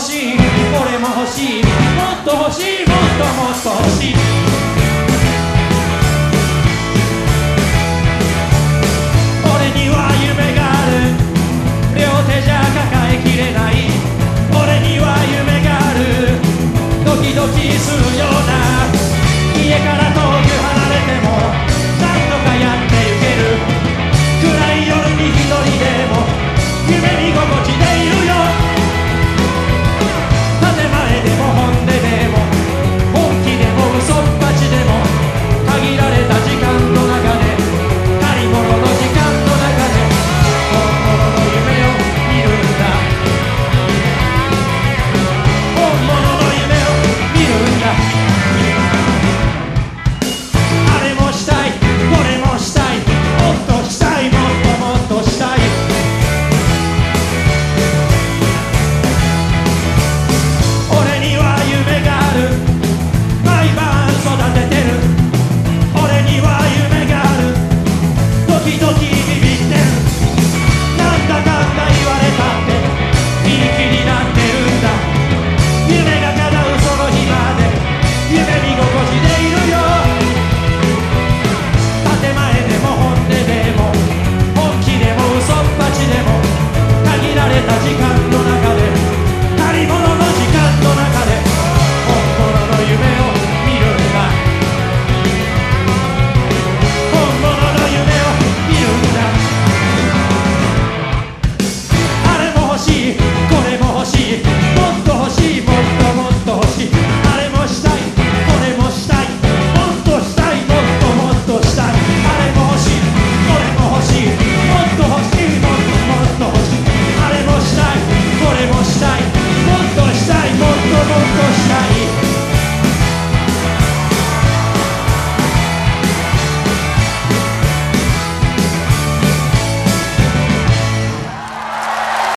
しい俺も欲しいもっと欲しいもっともっと欲しい俺には夢がある両手じゃ抱えきれない俺には夢があるドキドキするような家から時々